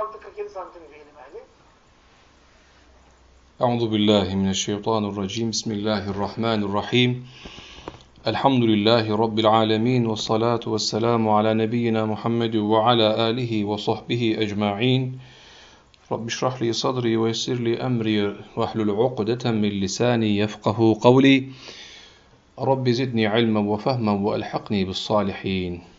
ربك كده سنتين أعوذ بالله من الشيطان الرجيم. بسم الله الرحمن الرحيم. الحمد لله رب العالمين والصلاة والسلام على نبينا محمد وعلى آله وصحبه أجمعين. رب اشرح لي صدري ويسر لي أمري واحلل عقدة من لساني يفقه قولي. رب زدني علما وفهما وألحقني بالصالحين.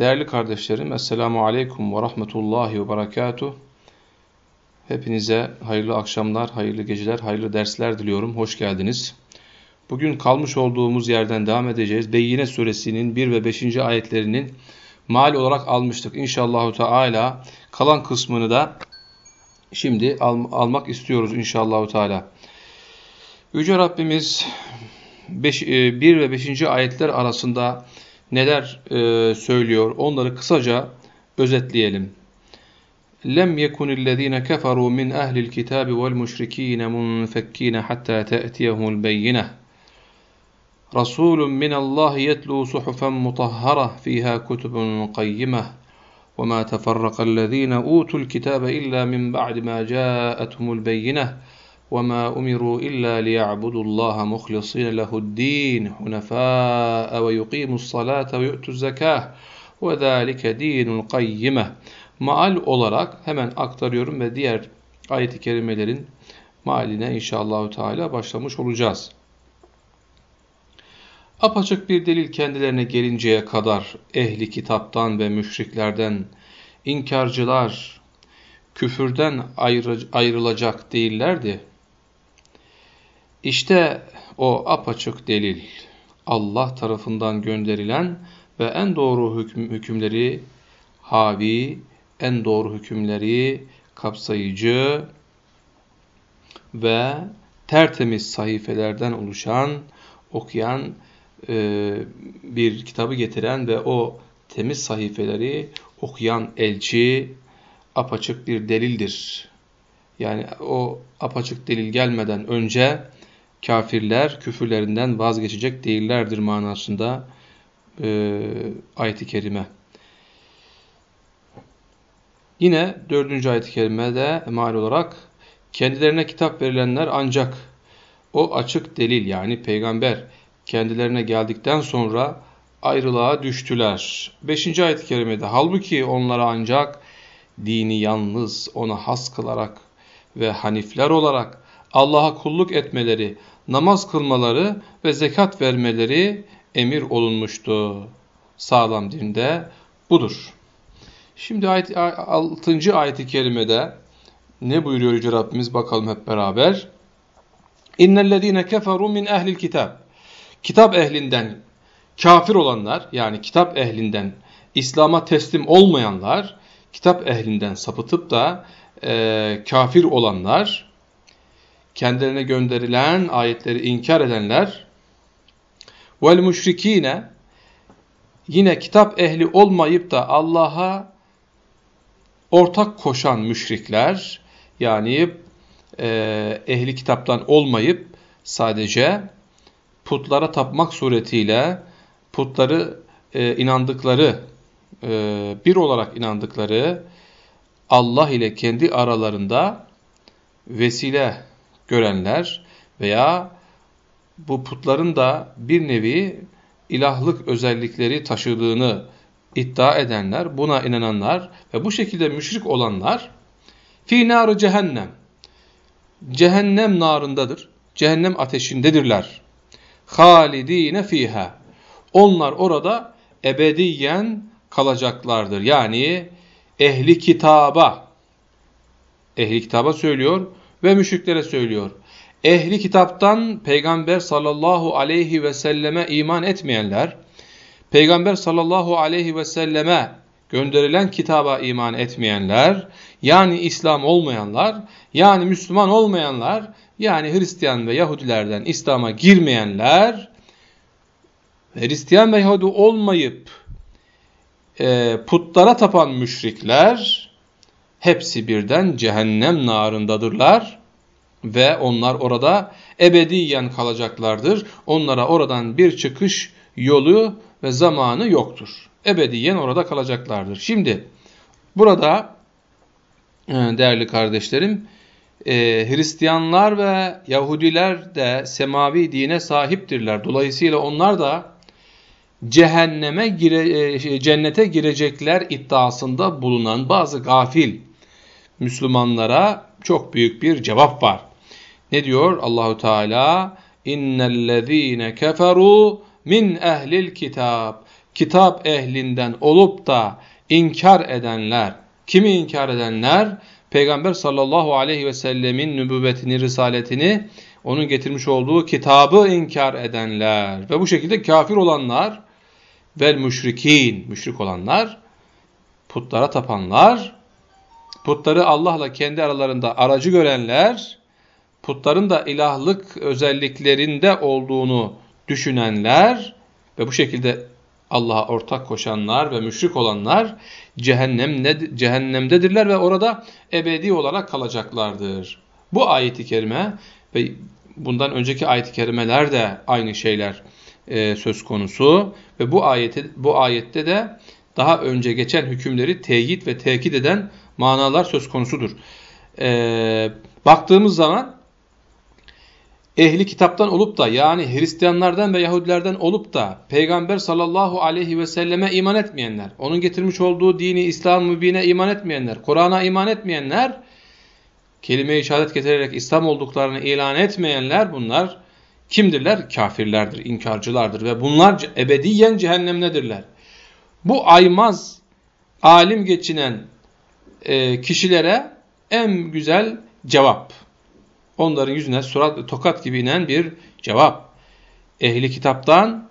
Değerli kardeşlerim, Esselamu Aleyküm ve Rahmetullahi ve Berekatuh. Hepinize hayırlı akşamlar, hayırlı geceler, hayırlı dersler diliyorum. Hoş geldiniz. Bugün kalmış olduğumuz yerden devam edeceğiz. Beyyine suresinin 1 ve 5. ayetlerinin mal olarak almıştık. İnşallah Teala kalan kısmını da şimdi al, almak istiyoruz inşallah Teala. Yüce Rabbimiz 1 e, ve 5. ayetler arasında neler e, söylüyor? Onları kısaca özetleyelim. لم يكن الذين كفروا من أهل الكتاب والمشركين منفكين حتى تأتيهم البينة رسول من الله يتلو صحفا مطهرة فيها كتب قيمة وما تفرق الذين أوتوا الكتاب إلا من بعد ما جاءتهم البينة وما أمروا إلا ليعبدوا الله مخلصين له الدين حنفاء ويقيموا الصلاة ويؤتوا الزكاة وذلك دين القيمة Maal olarak hemen aktarıyorum ve diğer ayet-i kerimelerin maaline inşallah Teala başlamış olacağız. Apaçık bir delil kendilerine gelinceye kadar ehli kitaptan ve müşriklerden inkarcılar küfürden ayrı, ayrılacak değillerdi. İşte o apaçık delil Allah tarafından gönderilen ve en doğru hüküm, hükümleri havi, en doğru hükümleri kapsayıcı ve tertemiz sayfelerden oluşan, okuyan e, bir kitabı getiren ve o temiz sayfeleri okuyan elçi apaçık bir delildir. Yani o apaçık delil gelmeden önce kafirler küfürlerinden vazgeçecek değillerdir manasında e, ayet-i kerime. Yine dördüncü ayet-i kerimede mal olarak kendilerine kitap verilenler ancak o açık delil yani peygamber kendilerine geldikten sonra ayrılığa düştüler. Beşinci ayet-i kerimede halbuki onlara ancak dini yalnız ona has kılarak ve hanifler olarak Allah'a kulluk etmeleri, namaz kılmaları ve zekat vermeleri emir olunmuştu. Sağlam dinde budur. Şimdi ayet, 6. ayet-i kerimede ne buyuruyor Yüce Rabbimiz bakalım hep beraber. İnnellezîne keferu min ehlil kitab. Kitap ehlinden kafir olanlar yani kitap ehlinden İslam'a teslim olmayanlar, kitap ehlinden sapıtıp da e, kafir olanlar, kendilerine gönderilen ayetleri inkar edenler, vel müşrikine yine kitap ehli olmayıp da Allah'a ortak koşan müşrikler, yani e, ehli kitaptan olmayıp sadece putlara tapmak suretiyle putları e, inandıkları, e, bir olarak inandıkları Allah ile kendi aralarında vesile görenler veya bu putların da bir nevi ilahlık özellikleri taşıdığını iddia edenler, buna inananlar ve bu şekilde müşrik olanlar fi narı cehennem cehennem narındadır. Cehennem ateşindedirler. Halidine fiha. Onlar orada ebediyen kalacaklardır. Yani ehli kitaba ehli kitaba söylüyor ve müşriklere söylüyor. Ehli kitaptan Peygamber sallallahu aleyhi ve selleme iman etmeyenler, Peygamber sallallahu aleyhi ve selleme gönderilen kitaba iman etmeyenler, yani İslam olmayanlar, yani Müslüman olmayanlar, yani Hristiyan ve Yahudilerden İslam'a girmeyenler, Hristiyan ve Yahudi olmayıp e, putlara tapan müşrikler, hepsi birden cehennem narındadırlar ve onlar orada ebediyen kalacaklardır. Onlara oradan bir çıkış yolu ve zamanı yoktur. Ebediyen orada kalacaklardır. Şimdi Burada e, değerli kardeşlerim e, Hristiyanlar ve Yahudiler de semavi dine sahiptirler. Dolayısıyla onlar da cehenneme gire, e, cennete girecekler iddiasında bulunan bazı gafil Müslümanlara çok büyük bir cevap var. Ne diyor Allahu Teala? İnnellezîne keferu min ehlil kitab. Kitap ehlinden olup da inkar edenler. Kimi inkar edenler? Peygamber sallallahu aleyhi ve sellemin nübüvvetini, risaletini, onun getirmiş olduğu kitabı inkar edenler ve bu şekilde kafir olanlar ve müşrikin, müşrik olanlar, putlara tapanlar, putları Allah'la kendi aralarında aracı görenler, putların da ilahlık özelliklerinde olduğunu düşünenler ve bu şekilde Allah'a ortak koşanlar ve müşrik olanlar cehennem, cehennemdedirler ve orada ebedi olarak kalacaklardır. Bu ayeti kerime ve bundan önceki ayet-i kerimeler de aynı şeyler e, söz konusu ve bu ayeti bu ayette de daha önce geçen hükümleri teyit ve tekit eden manalar söz konusudur. E, baktığımız zaman ehli kitaptan olup da yani Hristiyanlardan ve Yahudilerden olup da Peygamber sallallahu aleyhi ve selleme iman etmeyenler, onun getirmiş olduğu dini İslam mübine iman etmeyenler, Kur'an'a iman etmeyenler, kelime-i şehadet getirerek İslam olduklarını ilan etmeyenler bunlar kimdirler? Kafirlerdir, inkarcılardır ve bunlar ebediyen cehennemdedirler. Bu aymaz, alim geçinen e, kişilere en güzel cevap onların yüzüne surat tokat gibi inen bir cevap. Ehli kitaptan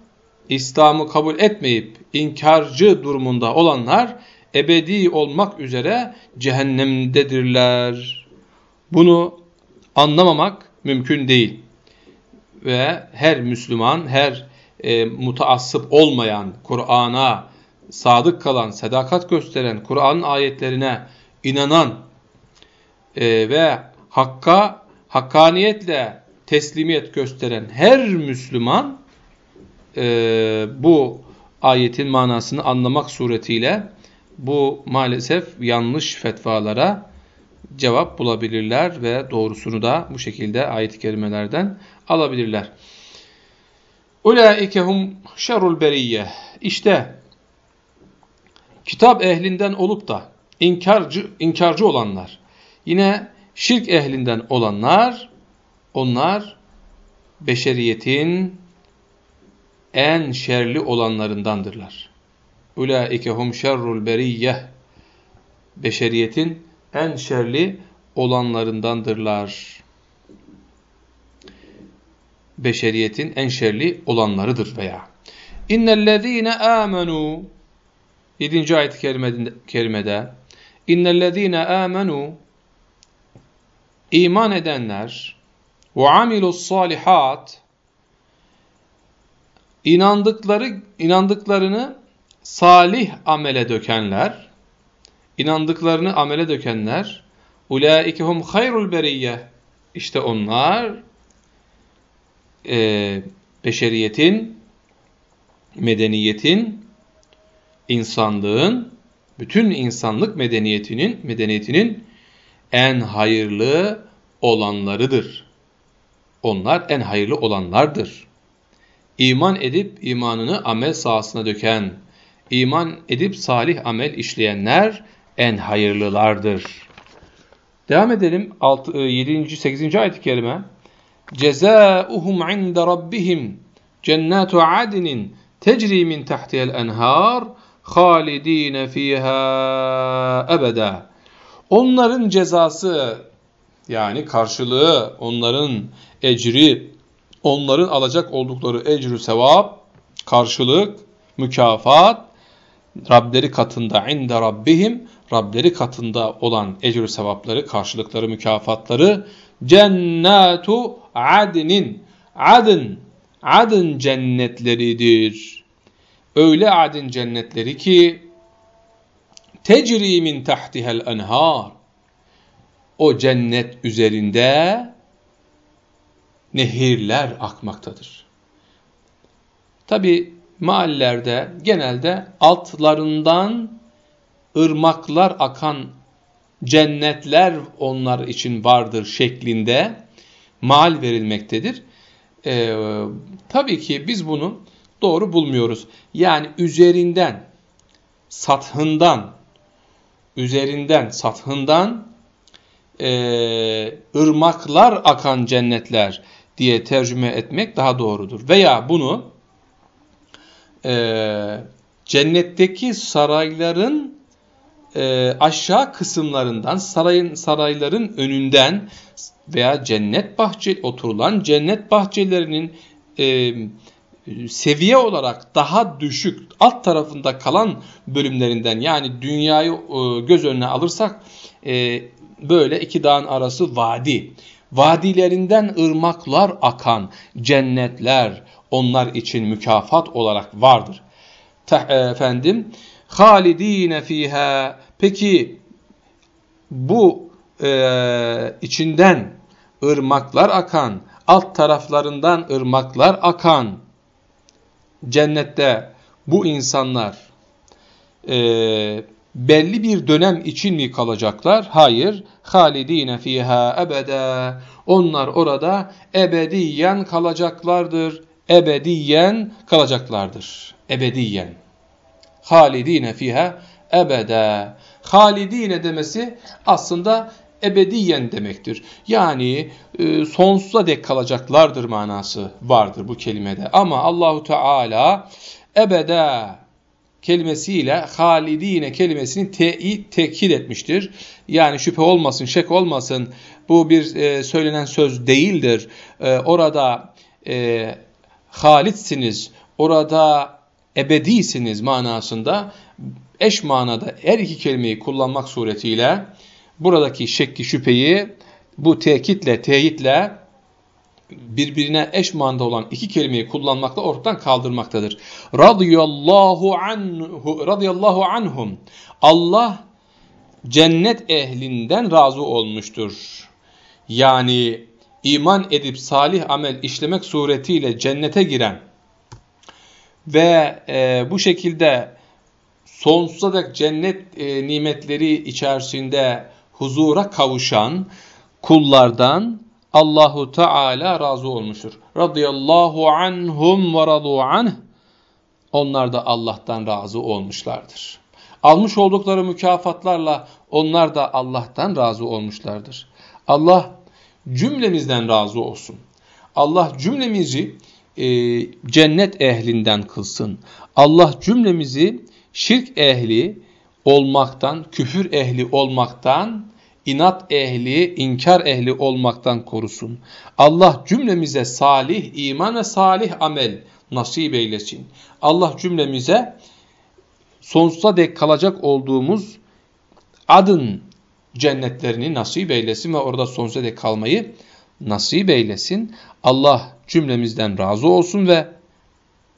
İslam'ı kabul etmeyip inkarcı durumunda olanlar ebedi olmak üzere cehennemdedirler. Bunu anlamamak mümkün değil. Ve her Müslüman, her e, mutaassıp olmayan, Kur'an'a sadık kalan, sadakat gösteren, Kur'an'ın ayetlerine inanan e, ve Hakk'a hakkaniyetle teslimiyet gösteren her Müslüman e, bu ayetin manasını anlamak suretiyle bu maalesef yanlış fetvalara cevap bulabilirler ve doğrusunu da bu şekilde ayet-i kerimelerden alabilirler. Ulaike hum şerrul beriyye. İşte kitap ehlinden olup da inkarcı, inkarcı olanlar. Yine Şirk ehlinden olanlar, onlar beşeriyetin en şerli olanlarındandırlar. Ulaike hum şerrul beriyyeh. Beşeriyetin en şerli olanlarındandırlar. Beşeriyetin en şerli olanlarıdır veya. İnnellezîne âmenû 7. ayet-i kerimede İnnellezîne âmenû iman edenler ve amilus salihat inandıkları inandıklarını salih amele dökenler inandıklarını amele dökenler ulaikehum hayrul beriyye işte onlar e, beşeriyetin medeniyetin insanlığın bütün insanlık medeniyetinin medeniyetinin en hayırlı olanlarıdır. Onlar en hayırlı olanlardır. İman edip imanını amel sahasına döken, iman edip salih amel işleyenler en hayırlılardır. Devam edelim 6, 7. 8. ayet-i kerime. Cezauhum inde rabbihim cennatu adnin tecri min tahtiha'l enhar halidin fiha ebeda. Onların cezası yani karşılığı, onların ecri, onların alacak oldukları ecrü sevap, karşılık, mükafat, Rableri katında inde rabbihim, Rableri katında olan ecrü sevapları, karşılıkları, mükafatları cennetu adnin, adın, adın cennetleridir. Öyle adın cennetleri ki tecri min tahtihel enhar. O cennet üzerinde nehirler akmaktadır. Tabi mahallelerde genelde altlarından ırmaklar akan cennetler onlar için vardır şeklinde mal verilmektedir. Ee, tabii ki biz bunu doğru bulmuyoruz. Yani üzerinden, sathından, üzerinden, sathından e, ırmaklar akan cennetler diye tercüme etmek daha doğrudur. Veya bunu e, cennetteki sarayların e, aşağı kısımlarından, sarayın sarayların önünden veya cennet bahçe oturulan cennet bahçelerinin e, seviye olarak daha düşük alt tarafında kalan bölümlerinden yani dünyayı e, göz önüne alırsak e, böyle iki dağın arası vadi. Vadilerinden ırmaklar akan cennetler onlar için mükafat olarak vardır. E, efendim, halidine fiha. Peki bu e, içinden ırmaklar akan, alt taraflarından ırmaklar akan cennette bu insanlar e, belli bir dönem için mi kalacaklar? Hayır. Halidine fiha ebede. Onlar orada ebediyen kalacaklardır. Ebediyen kalacaklardır. Ebediyen. Halidine fiha ebede. Halidine demesi aslında ebediyen demektir. Yani e, sonsuza dek kalacaklardır manası vardır bu kelimede. Ama Allahu Teala ebede kelimesiyle halidine kelimesini teyit tekit etmiştir. Yani şüphe olmasın, şek olmasın bu bir e, söylenen söz değildir. E, orada e, halitsiniz, orada ebedisiniz manasında eş manada her iki kelimeyi kullanmak suretiyle buradaki şekki şüpheyi bu tekitle, teyitle birbirine eş manada olan iki kelimeyi kullanmakla ortadan kaldırmaktadır. Radiyallahu anhu radıyallahu anhum. Allah cennet ehlinden razı olmuştur. Yani iman edip salih amel işlemek suretiyle cennete giren ve e, bu şekilde sonsuza dek cennet e, nimetleri içerisinde huzura kavuşan kullardan Allahu Teala razı olmuştur. Radıyallahu anhum ve radu anh. Onlar da Allah'tan razı olmuşlardır. Almış oldukları mükafatlarla onlar da Allah'tan razı olmuşlardır. Allah cümlemizden razı olsun. Allah cümlemizi e, cennet ehlinden kılsın. Allah cümlemizi şirk ehli olmaktan, küfür ehli olmaktan inat ehli, inkar ehli olmaktan korusun. Allah cümlemize salih iman ve salih amel nasip eylesin. Allah cümlemize sonsuza dek kalacak olduğumuz adın cennetlerini nasip eylesin ve orada sonsuza dek kalmayı nasip eylesin. Allah cümlemizden razı olsun ve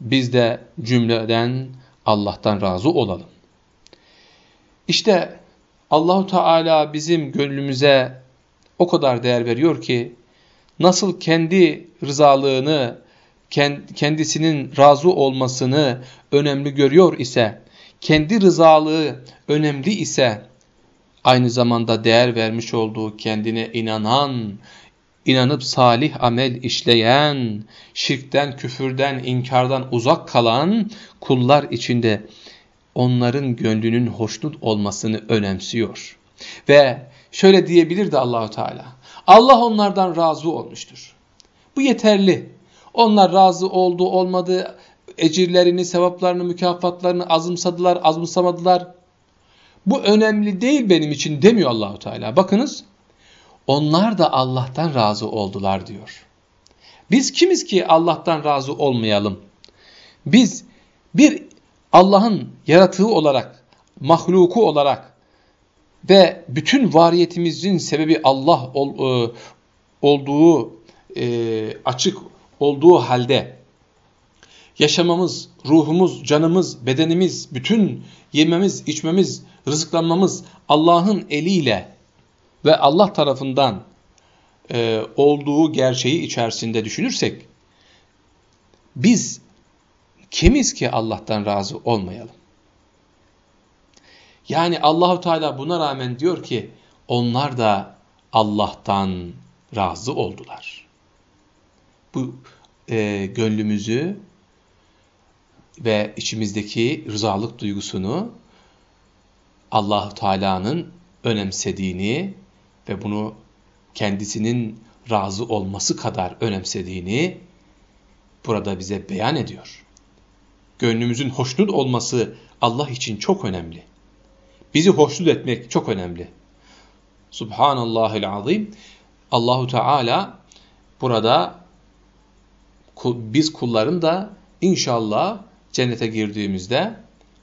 biz de cümleden Allah'tan razı olalım. İşte Allahu Teala bizim gönlümüze o kadar değer veriyor ki nasıl kendi rızalığını, kendisinin razı olmasını önemli görüyor ise, kendi rızalığı önemli ise, aynı zamanda değer vermiş olduğu kendine inanan, inanıp salih amel işleyen, şirkten, küfürden, inkardan uzak kalan kullar içinde onların gönlünün hoşnut olmasını önemsiyor. Ve şöyle diyebilirdi Allahu Teala. Allah onlardan razı olmuştur. Bu yeterli. Onlar razı oldu, olmadı, ecirlerini, sevaplarını, mükafatlarını azımsadılar, azımsamadılar. Bu önemli değil benim için demiyor Allahu Teala. Bakınız, onlar da Allah'tan razı oldular diyor. Biz kimiz ki Allah'tan razı olmayalım? Biz bir Allah'ın yaratığı olarak, mahluku olarak ve bütün variyetimizin sebebi Allah ol, e, olduğu e, açık olduğu halde yaşamamız, ruhumuz, canımız, bedenimiz, bütün yememiz, içmemiz, rızıklanmamız Allah'ın eliyle ve Allah tarafından e, olduğu gerçeği içerisinde düşünürsek biz kimiz ki Allah'tan razı olmayalım? Yani Allahu Teala buna rağmen diyor ki onlar da Allah'tan razı oldular. Bu e, gönlümüzü ve içimizdeki rızalık duygusunu allah Teala'nın önemsediğini ve bunu kendisinin razı olması kadar önemsediğini burada bize beyan ediyor. Gönlümüzün hoşnut olması Allah için çok önemli. Bizi hoşnut etmek çok önemli. Subhanallahil azim. Allahu Teala burada biz kulların da inşallah cennete girdiğimizde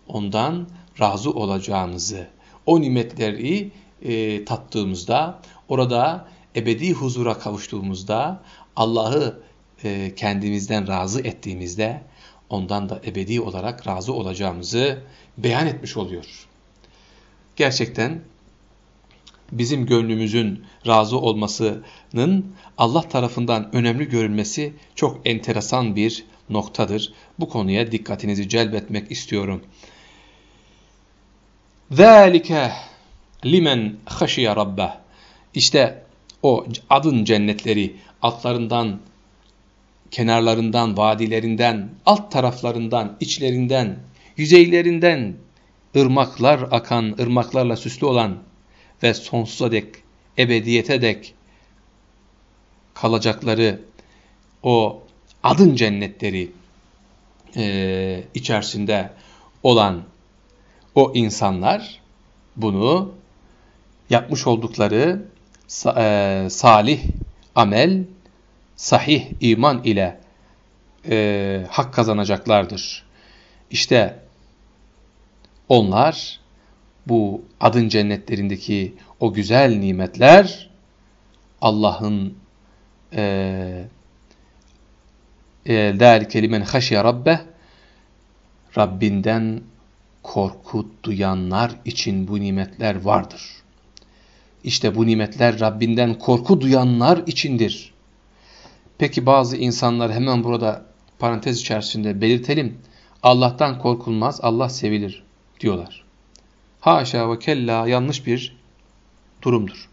ondan razı olacağımızı, o nimetleri e, tattığımızda, orada ebedi huzura kavuştuğumuzda, Allah'ı e, kendimizden razı ettiğimizde, ondan da ebedi olarak razı olacağımızı beyan etmiş oluyor. Gerçekten bizim gönlümüzün razı olmasının Allah tarafından önemli görülmesi çok enteresan bir noktadır. Bu konuya dikkatinizi celbetmek istiyorum. ذَٰلِكَ limen خَشِيَ رَبَّهِ İşte o adın cennetleri altlarından, kenarlarından, vadilerinden, alt taraflarından, içlerinden, yüzeylerinden ırmaklar akan, ırmaklarla süslü olan ve sonsuza dek, ebediyete dek kalacakları o adın cennetleri e, içerisinde olan o insanlar bunu yapmış oldukları e, salih amel, sahih iman ile e, hak kazanacaklardır. İşte onlar bu adın cennetlerindeki o güzel nimetler Allah'ın der kelimen haşya rabbe Rabbinden korku duyanlar için bu nimetler vardır. İşte bu nimetler Rabbinden korku duyanlar içindir. Peki bazı insanlar hemen burada parantez içerisinde belirtelim. Allah'tan korkulmaz, Allah sevilir diyorlar. Haşa ve kella yanlış bir durumdur.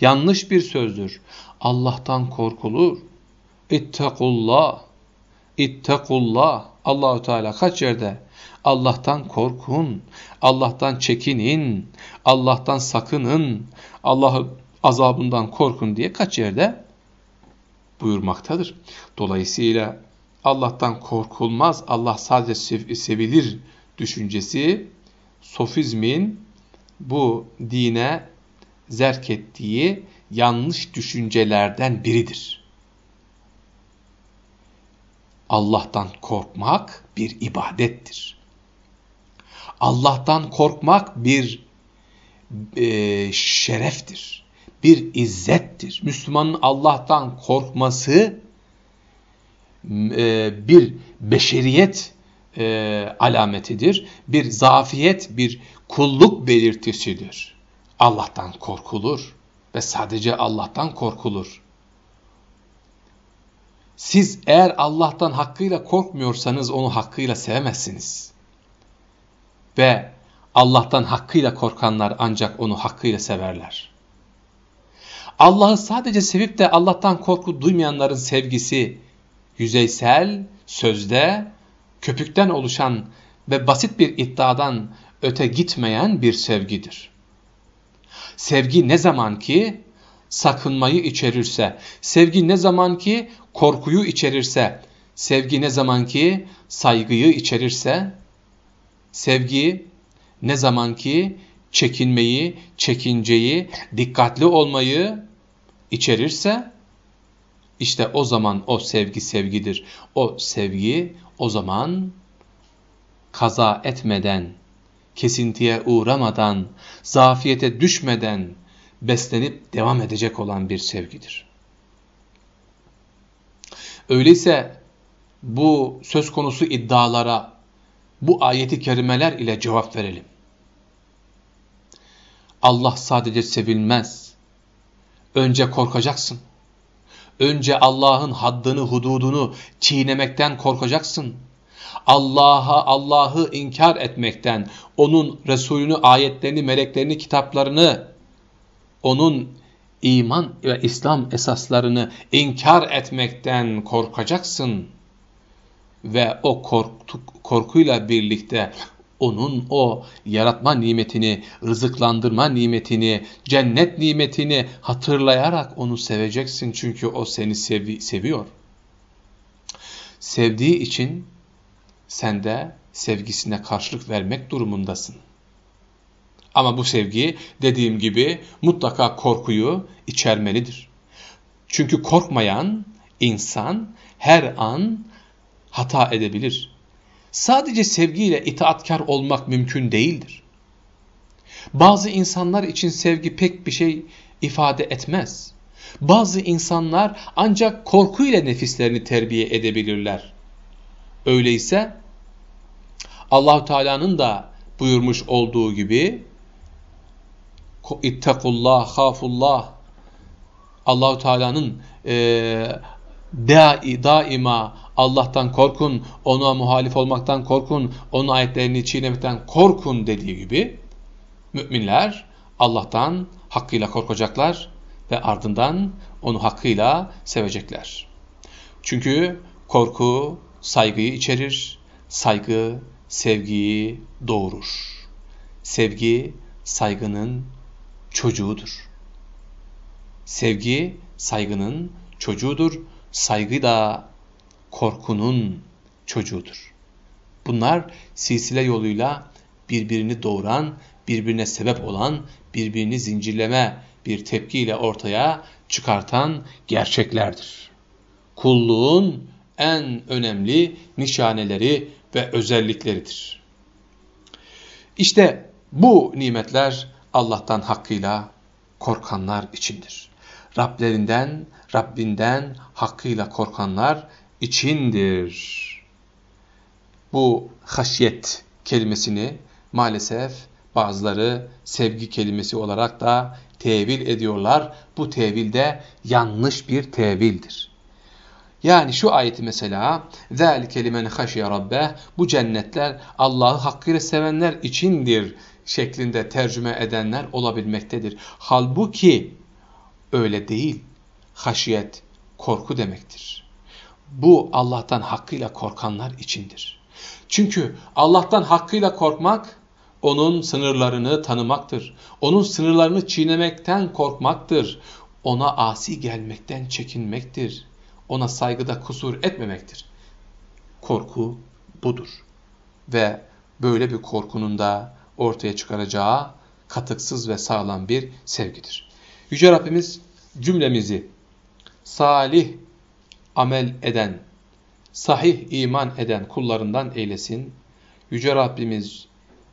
Yanlış bir sözdür. Allah'tan korkulur. İttakullah. İttakullah. Allahu Teala kaç yerde Allah'tan korkun, Allah'tan çekinin, Allah'tan sakının, Allah'ın azabından korkun diye kaç yerde buyurmaktadır. Dolayısıyla Allah'tan korkulmaz, Allah sadece sevilir düşüncesi sofizmin bu dine zerk ettiği yanlış düşüncelerden biridir. Allah'tan korkmak bir ibadettir. Allah'tan korkmak bir e, şereftir, bir izzettir. Müslümanın Allah'tan korkması e, bir beşeriyet e, alametidir, bir zafiyet, bir kulluk belirtisidir. Allah'tan korkulur ve sadece Allah'tan korkulur. Siz eğer Allah'tan hakkıyla korkmuyorsanız onu hakkıyla sevemezsiniz. Ve Allah'tan hakkıyla korkanlar ancak onu hakkıyla severler. Allah'ı sadece sevip de Allah'tan korku duymayanların sevgisi yüzeysel, sözde, köpükten oluşan ve basit bir iddiadan öte gitmeyen bir sevgidir. Sevgi ne zaman ki sakınmayı içerirse, sevgi ne zaman ki korkuyu içerirse, sevgi ne zaman ki saygıyı içerirse, sevgi ne zaman ki çekinmeyi, çekinceyi, dikkatli olmayı içerirse, işte o zaman o sevgi sevgidir. O sevgi o zaman kaza etmeden, kesintiye uğramadan, zafiyete düşmeden beslenip devam edecek olan bir sevgidir. Öyleyse bu söz konusu iddialara bu ayeti kerimeler ile cevap verelim. Allah sadece sevilmez. Önce korkacaksın. Önce Allah'ın haddını, hududunu çiğnemekten korkacaksın. Allah'a Allah'ı inkar etmekten, onun Resulünü, ayetlerini, meleklerini, kitaplarını, onun iman ve İslam esaslarını inkar etmekten korkacaksın. Ve o korku, korkuyla birlikte onun o yaratma nimetini, rızıklandırma nimetini, cennet nimetini hatırlayarak onu seveceksin. Çünkü o seni sevi seviyor. Sevdiği için sen de sevgisine karşılık vermek durumundasın. Ama bu sevgi dediğim gibi mutlaka korkuyu içermelidir. Çünkü korkmayan insan her an hata edebilir. Sadece sevgiyle itaatkar olmak mümkün değildir. Bazı insanlar için sevgi pek bir şey ifade etmez. Bazı insanlar ancak korkuyla nefislerini terbiye edebilirler. Öyleyse Allahu Teala'nın da buyurmuş olduğu gibi İttakullah, hafullah. Allahu Teala'nın e, dai, daima Allah'tan korkun, ona muhalif olmaktan korkun, onun ayetlerini çiğnemekten korkun dediği gibi müminler Allah'tan hakkıyla korkacaklar ve ardından onu hakkıyla sevecekler. Çünkü korku saygıyı içerir, saygı sevgiyi doğurur. Sevgi saygının çocuğudur. Sevgi saygının çocuğudur. Saygı da korkunun çocuğudur. Bunlar silsile yoluyla birbirini doğuran, birbirine sebep olan, birbirini zincirleme bir tepkiyle ortaya çıkartan gerçeklerdir. Kulluğun en önemli nişaneleri ve özellikleridir. İşte bu nimetler Allah'tan hakkıyla korkanlar içindir. Rablerinden, Rabbinden hakkıyla korkanlar içindir. Bu haşyet kelimesini maalesef bazıları sevgi kelimesi olarak da tevil ediyorlar. Bu tevil de yanlış bir tevildir. Yani şu ayeti mesela ذَٰلِكَ لِمَنْ خَشِيَ رَبَّهِ Bu cennetler Allah'ı hakkıyla sevenler içindir şeklinde tercüme edenler olabilmektedir. Halbuki öyle değil. Haşiyet, korku demektir. Bu Allah'tan hakkıyla korkanlar içindir. Çünkü Allah'tan hakkıyla korkmak, onun sınırlarını tanımaktır. Onun sınırlarını çiğnemekten korkmaktır. Ona asi gelmekten çekinmektir. Ona saygıda kusur etmemektir. Korku budur. Ve böyle bir korkunun da ortaya çıkaracağı katıksız ve sağlam bir sevgidir. Yüce Rabbimiz cümlemizi salih amel eden, sahih iman eden kullarından eylesin. Yüce Rabbimiz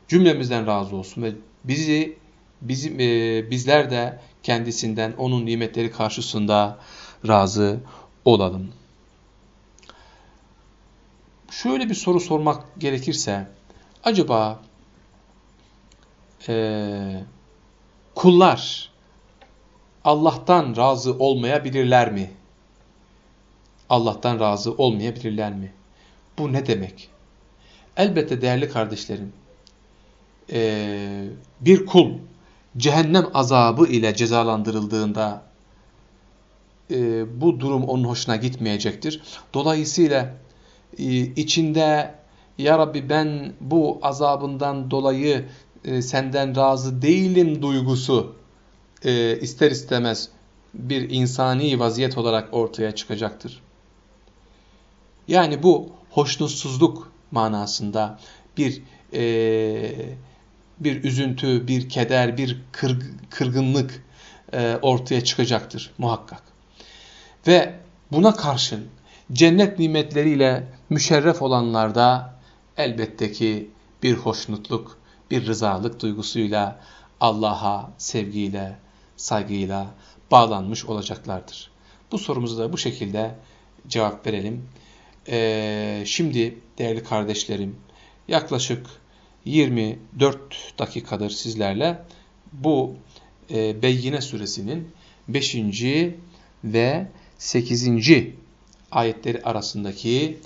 cümlemizden razı olsun ve bizi bizim e, bizler de kendisinden onun nimetleri karşısında razı olalım. Şöyle bir soru sormak gerekirse acaba e, kullar Allah'tan razı olmayabilirler mi? Allah'tan razı olmayabilirler mi? Bu ne demek? Elbette değerli kardeşlerim, e, bir kul cehennem azabı ile cezalandırıldığında e, bu durum onun hoşuna gitmeyecektir. Dolayısıyla e, içinde ya Rabbi ben bu azabından dolayı senden razı değilim duygusu ister istemez bir insani vaziyet olarak ortaya çıkacaktır. Yani bu hoşnutsuzluk manasında bir e, bir üzüntü, bir keder, bir kır, kırgınlık e, ortaya çıkacaktır muhakkak. Ve buna karşın cennet nimetleriyle müşerref olanlarda elbette ki bir hoşnutluk, bir rızalık duygusuyla Allah'a sevgiyle, saygıyla bağlanmış olacaklardır. Bu sorumuza da bu şekilde cevap verelim. Ee, şimdi değerli kardeşlerim yaklaşık 24 dakikadır sizlerle bu e, Beyyine suresinin 5. ve 8. ayetleri arasındaki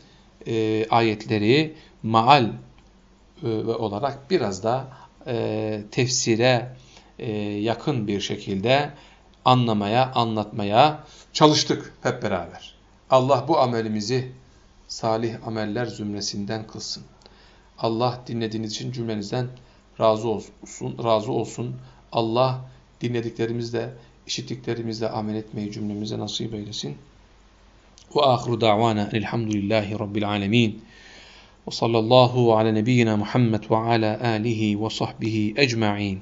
e, ayetleri maal e, olarak biraz da e, tefsire yakın bir şekilde anlamaya, anlatmaya çalıştık hep beraber. Allah bu amelimizi salih ameller zümresinden kılsın. Allah dinlediğiniz için cümlenizden razı olsun. Razı olsun. Allah dinlediklerimizle, işittiklerimizle amel etmeyi cümlemize nasip eylesin. Ve ahiru da'vana elhamdülillahi rabbil alemin. Ve sallallahu ala nebiyyina Muhammed ve ala alihi ve sahbihi ecma'in.